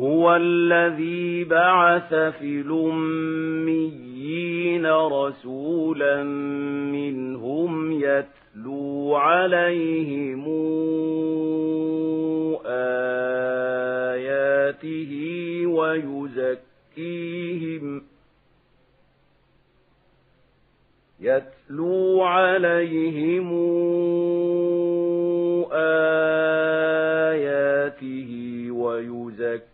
هو الذي بعث في الأميين رسولا منهم يتلو عليهم آياته ويزكيهم يتلو عليهم آياته ويزكيهم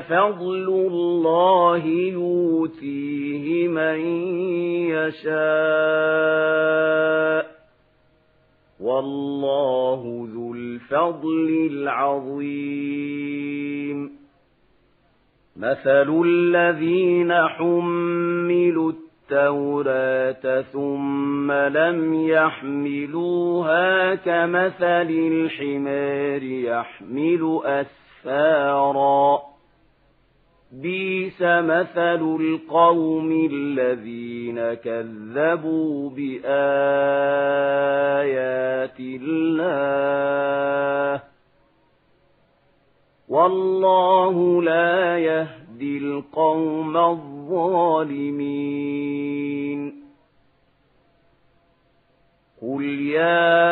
فضل الله يؤتيه من يشاء والله ذو الفضل العظيم. مثل الذين حملوا التوراة ثم لم يحملوها كمثل الحمار يحمل أسفارا بيس مثل القوم الذين كذبوا بآيات الله والله لا يهدي القوم الظالمين قل يا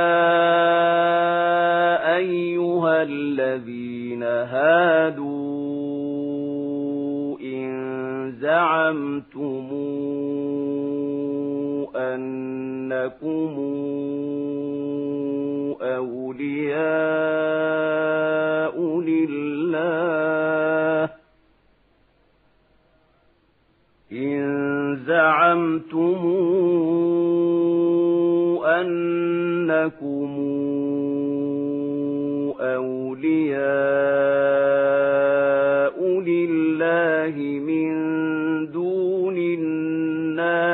زعمتم أنكم أولياء لله إن زعمتم أنكم أولياء لله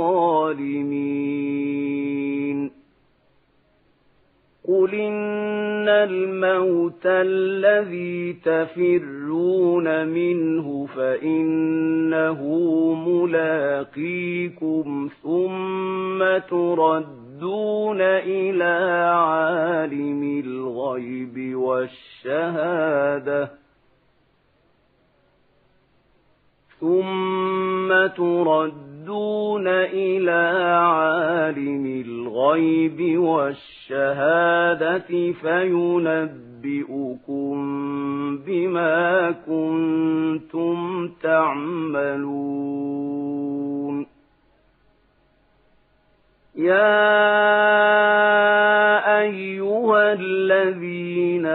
بالظالمين قل إن الموت الذي تفرون منه فإنه ملاقيكم ثم تردون إلى عالم الغيب والشهادة. ثم تردون إلى عالم الغيب والشهادة فينبئكم بما كنتم تعملون يا أيها الذين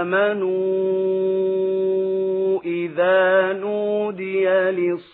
آمنوا إذا نودي للصلاة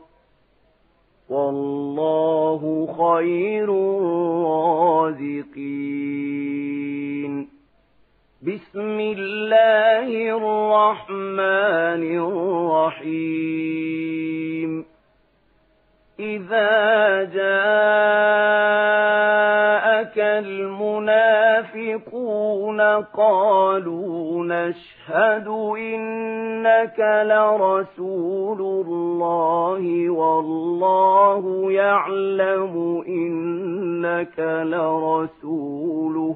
والله خير الرازقين. بسم الله الرحمن الرحيم. إذا جاءك قالوا نشهد إنك لرسول الله والله يعلم إنك لرسوله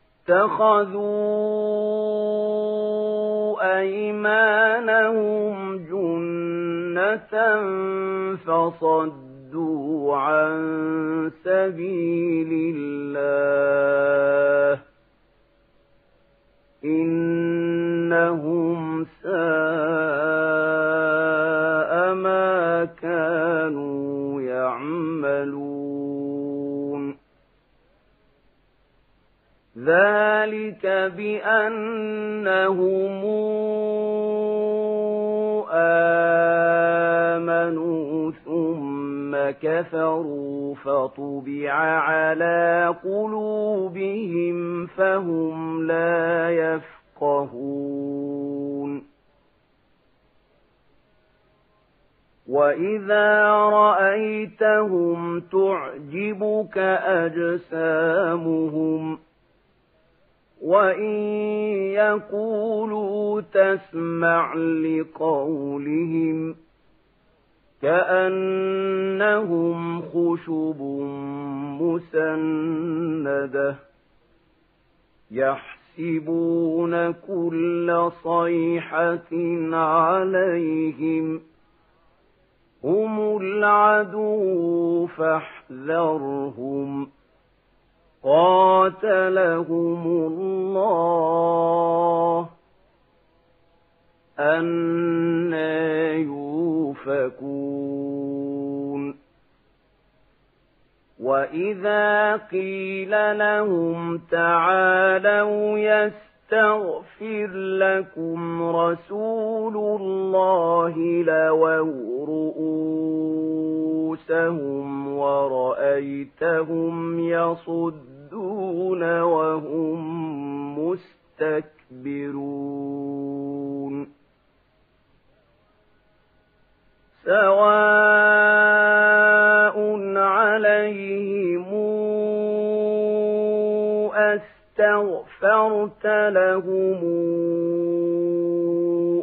اتخذوا أيمانهم جنة فصدوا عن سبيل الله إنهم ساء ذلك بأنهم آمنوا ثم كفروا فطبع على قلوبهم فهم لا يفقهون وإذا رأيتهم تعجبك أجسامهم وإن يقولوا تسمع لقولهم كأنهم خشب مسندة يحسبون كل صيحة عليهم هم العدو فاحذرهم قاتلهم الله أنا يوفكون. وإذا قيل لهم تعالوا يستغفر لكم رسول الله لووا رؤوسهم ورأيتهم يصدون وهم مستكبرون. سواء عليهم أستغفرت لهم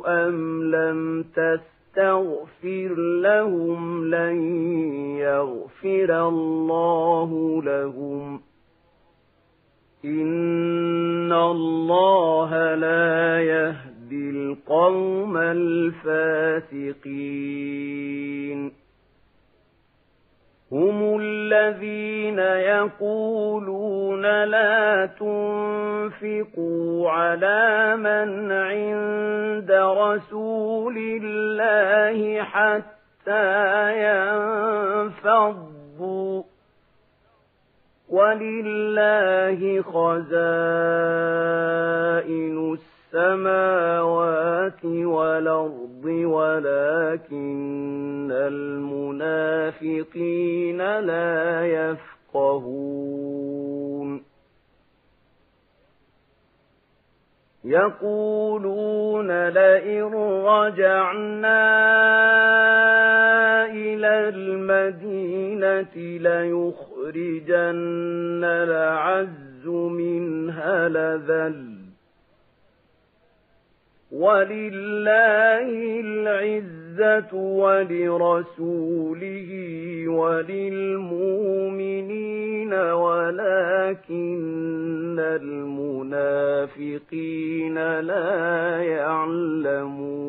أم لم تستغفر لهم لن يغفر الله لهم. إن الله لا يهدي القوم الفاسقين هم الذين يقولون لا تنفقوا على من عند رسول الله حتى ينفضوا ولله خزائن السماوات والأرض ولكن المنافقين لا يفقهون يقولون لئن رجعنا إلى المدينة ليخرجون ليخرجن العز منها لذل ولله العزة ولرسوله وللمؤمنين ولكن المنافقين لا يعلمون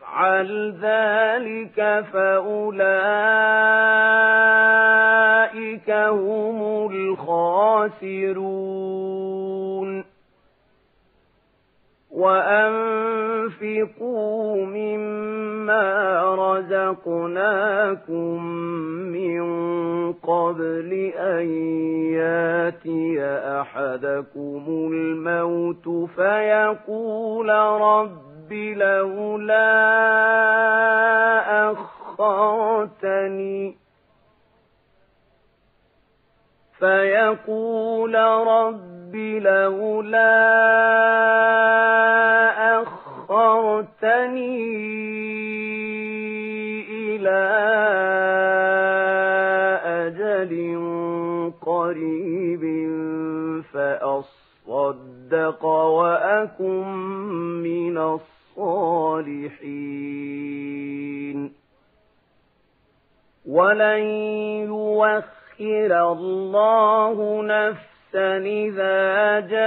ذلك فأولئك هم الخاسرون. وأنفقوا مما رزقناكم من قبل أن ياتي أحدكم الموت فيقول رب لولا أخرتني فيقول رب لولا أخرتني إلى أجل قريب فأصدق وأكن من الصالحين. ولن يوخر الله نفسا إذا جاء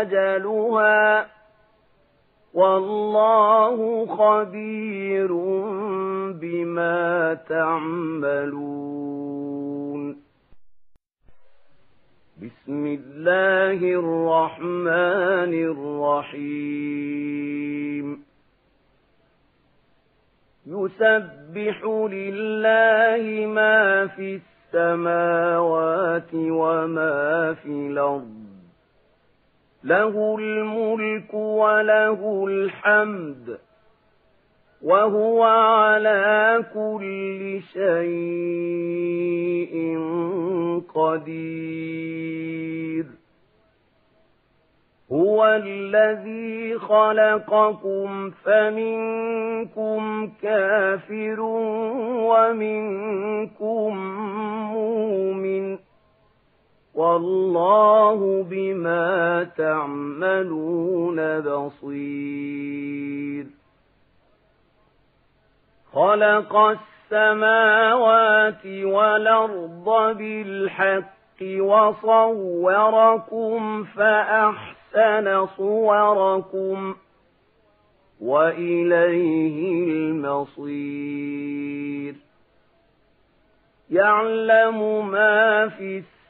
أجلها. والله خبير بما تعملون. بسم الله الرحمن الرحيم. يسبح لله ما في السماوات وما في الأرض. له الملك وله الحمد. وهو على كل شيء قدير. هو الذي خلقكم فمنكم كافر ومنكم مؤمن. والله بما تعملون بصير. خلق السماوات والأرض بالحق وصوركم فأحسن صوركم وإليه المصير. يعلم ما في السماوات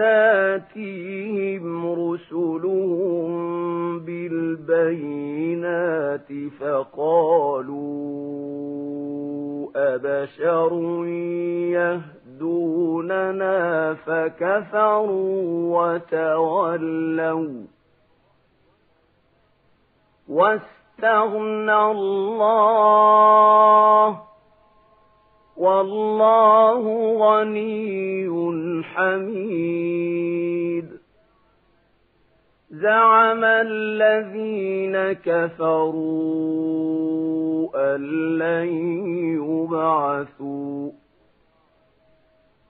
تاتيهم رسلهم بالبينات فقالوا أبشر يهدوننا فكفروا وتولوا واستغنى الله والله غني حميد. زعم الذين كفروا أن لن يبعثوا.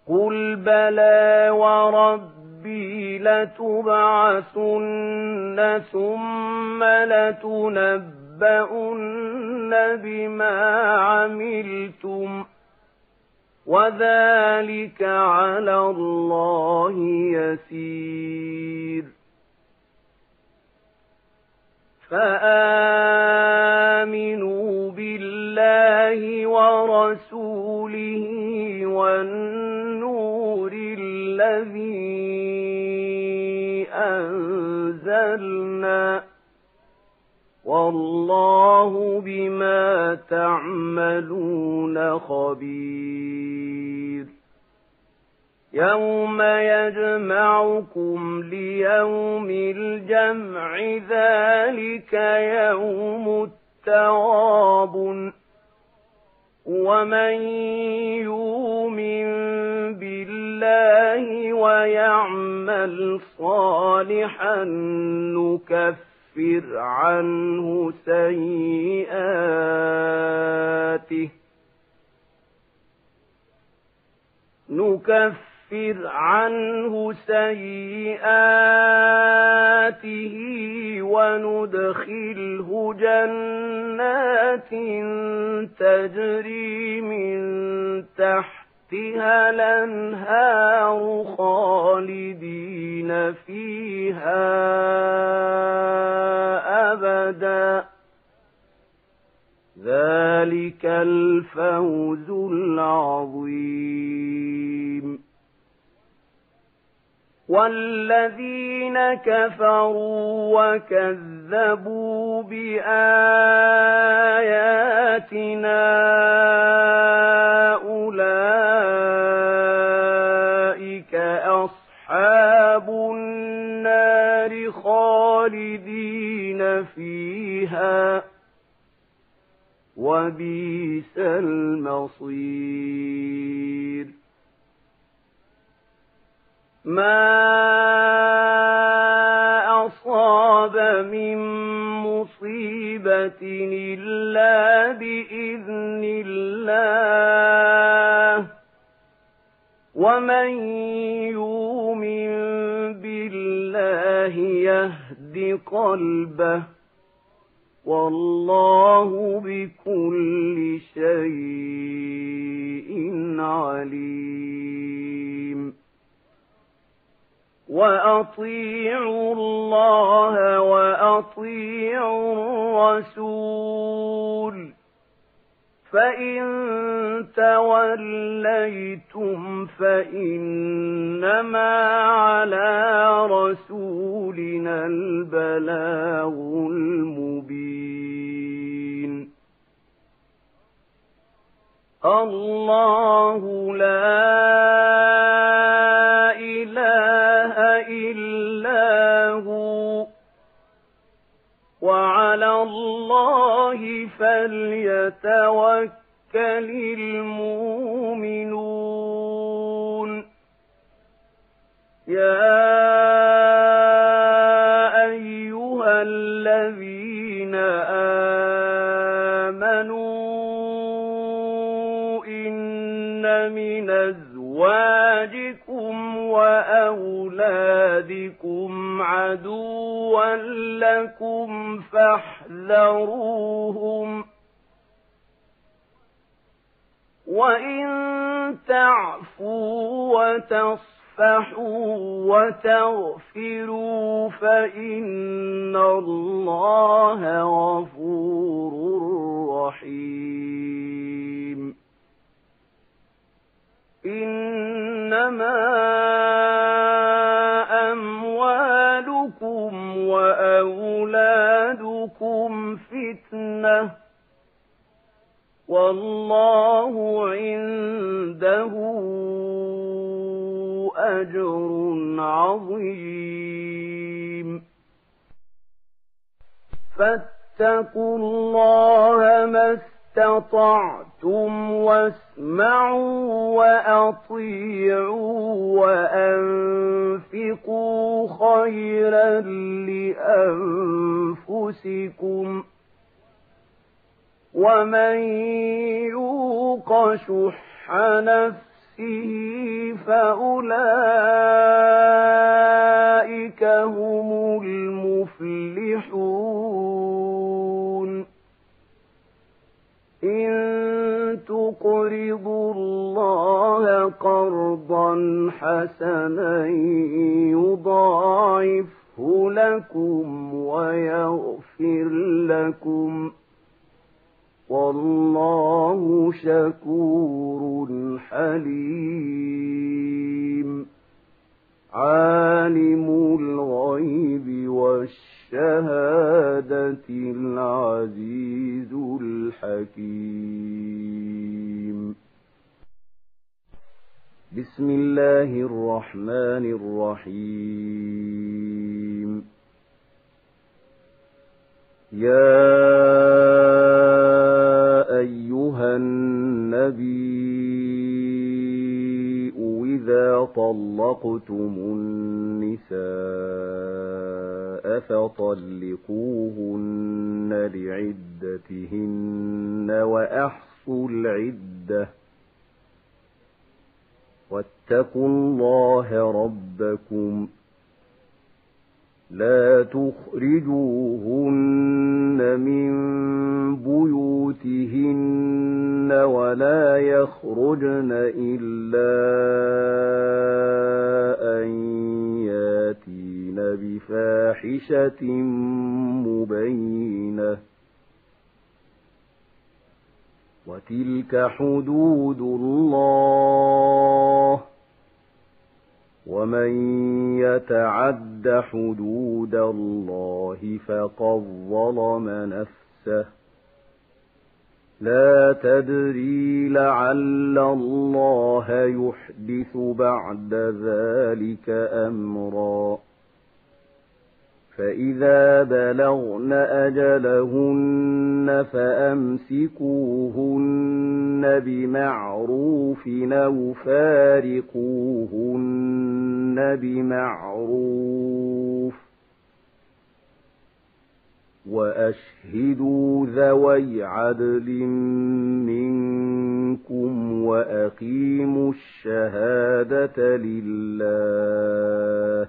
قل بلى وربي لتبعثن ثم لتنبؤن بما عملتم. وذلك على الله يسير فآمنوا بالله ورسوله والنور الذي أنزلنا والله بما تعملون خبير. يوم يجمعكم ليوم الجمع ذلك يوم التواب ومن يؤمن بالله ويعمل صالحا نكفر عنه سيئاته. نكفر عنه سيئاته وندخله جنات تجري من تحتها الأنهار خالدين فيها أبدا. ذلك الفوز العظيم. والذين كفروا وكذبوا بآياتنا فيها وبئس المصير. ما أصاب من مصيبة إلا بإذن الله. ومن يؤمن بالله يهد قلبه والله بكل شيء عليم. وأطيعوا الله وأطيعوا الرسول. فإن توليتم فإنما على رسولنا البلاغ المبين الله لا الله فليتوكل المؤمنون. يا أيها الذين آمنوا إن من أزواجكم وأولادكم عدوا لكم فاحذروهم وإن تعفوا وتصفحوا وتغفروا فإن الله غفور رحيم إنما فتنة والله عنده أجر عظيم. فاتقوا الله ما استطعتم. واسمعوا وأطيعوا وأنفقوا خيرا لأنفسكم ومن يوق شح نفسه فأولئك هم المفلحون تقرضوا الله قرضا حسنا يضاعفه لكم ويغفر لكم. والله شكور حليم. عالم الغيب والشهادة العزيز الحكيم. بسم الله الرحمن الرحيم. يا أيها النبي إذا طلقتم النساء فطلقوهن لعدتهن وأحصوا العدة واتقوا الله ربكم لا تخرجوهن من بيوتهن ولا يخرجن إلا أن ياتين بفاحشة مبينة. وتلك حدود الله. ومن يتعد حدود الله فقد ظلم نفسه. لا تدري لعل الله يحدث بعد ذلك أمرا. فإذا بلغن أجلهن فأمسكوهن بمعروف أو فارقوهن بمعروف وأشهدوا ذوي عدل منكم وأقيموا الشهادة لله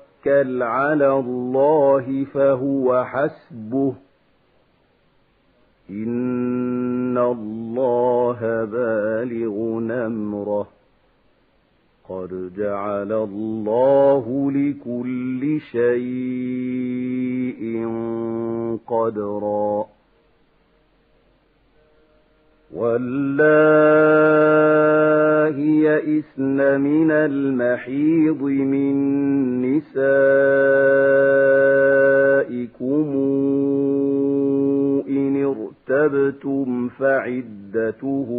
توكل على الله فهو حسبه. إن الله بالغ أمره قد جعل الله لكل شيء قدرا. والله يئسن من المحيض من نسائكم إن ارتبتم فعدتهن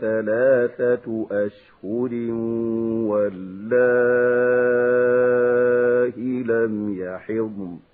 ثلاثة أشهر والله لم يحضن.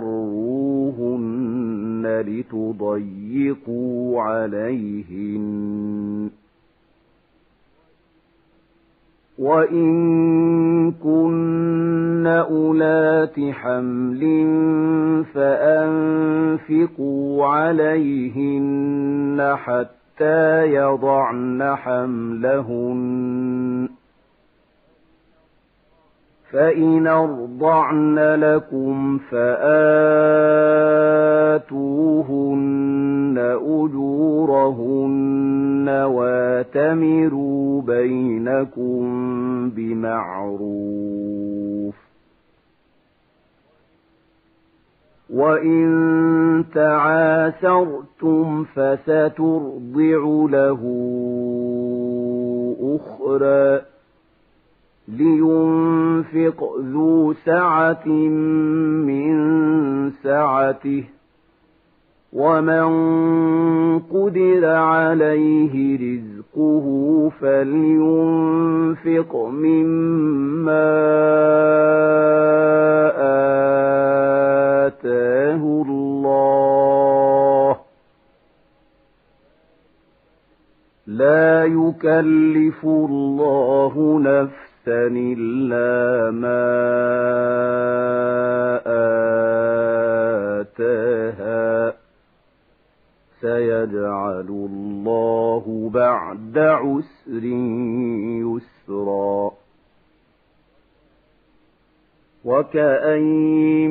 تضاروهن لتضيقوا عليهن وإن كن أولات حمل فأنفقوا عليهن حتى يضعن حملهن فإن أرضعن لكم فآتوهن أجورهن واتمروا بينكم بمعروف وإن تعاسرتم فسترضع له أخرى لينفق ذو سعة من سعته ومن قدر عليه رزقه فلينفق مما آتاه الله. لا يكلف الله نفسا إلا ما آتاها. سيجعل الله بعد عسر يسرا. وكأين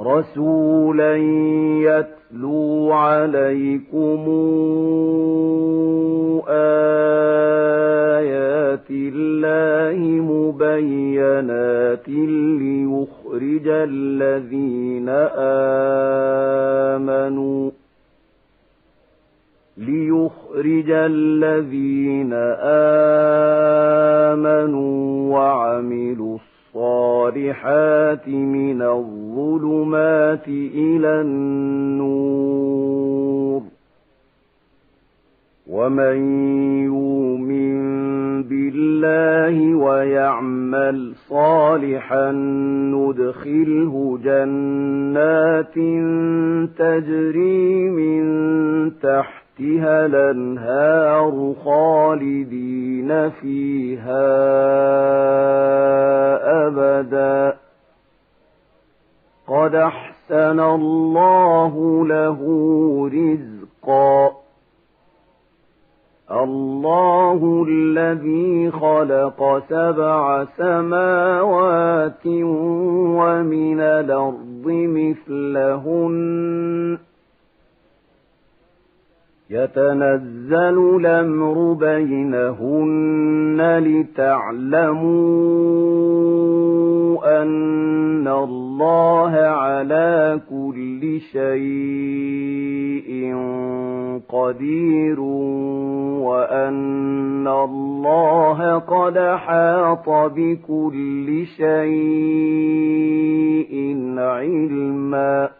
رسولا يتلو عليكم آيات الله مبينات ليخرج الذين آمنوا ليخرج الذين آمنوا وعملوا الصالحات من إلى يتنزل الأمر بينهن لتعلموا أن الله على كل شيء قدير وأن الله قد حاط بكل شيء علما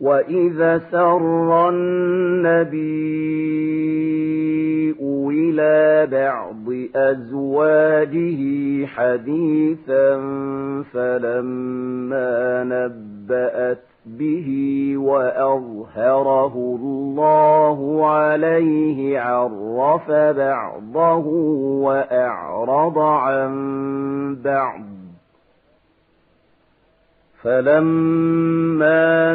وإذا سر النبي إلى بعض أزواجه حديثا فلما نبأت به وأظهره الله عليه عرف بعضه وأعرض عن بعض فلما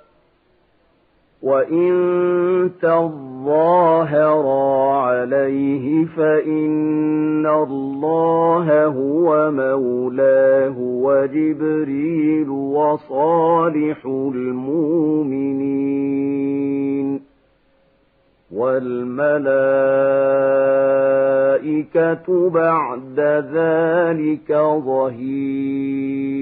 وإن تظاهرا عليه فإن الله هو مولاه وجبريل وصالح المؤمنين والملائكة بعد ذلك ظهير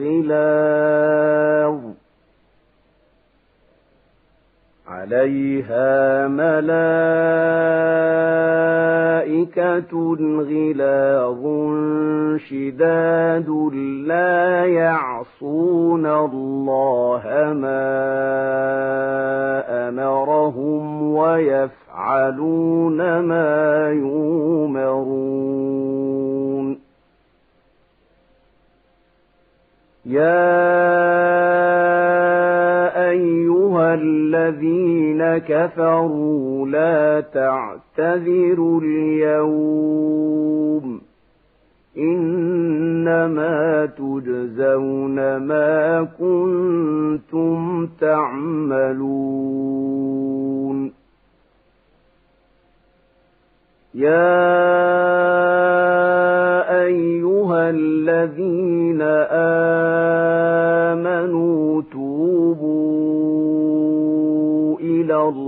غلاظ عليها تعتذروا اليوم. إنما تجزون ما كنتم تعملون. يا أيها الذين آمنوا توبوا إلى الله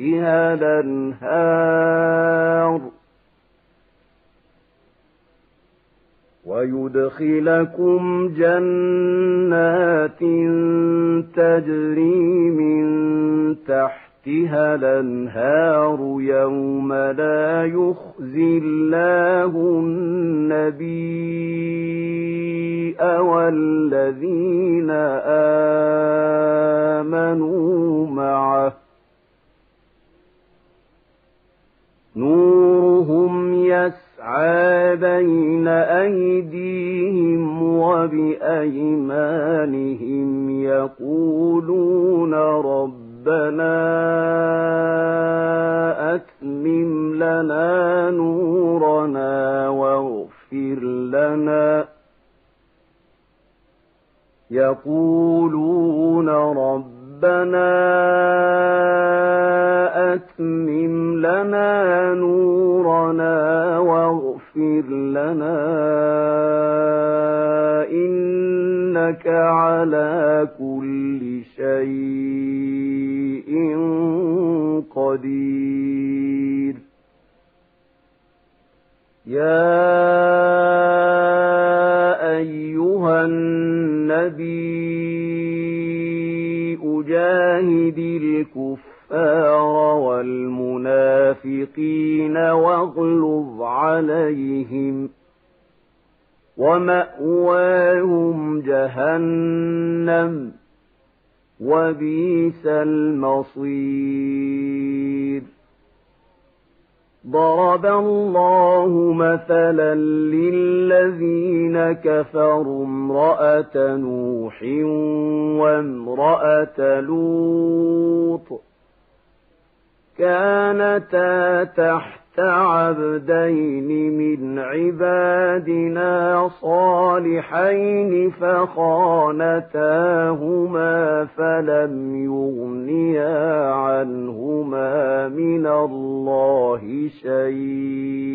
تحتها الانهار ويدخلكم جنات تجري من تحتها الأنهار يوم لا يخزي الله النبي والذين ومأواهم جهنم وبئس المصير. ضرب الله مثلا للذين كفروا امرأة نوح وامرأة لوط. كانتا تحت عبدين من عبادنا صالحين فخانتاهما فلم يغنيا عنهما من الله شيئا.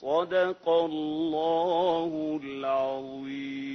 صدق الله العظيم.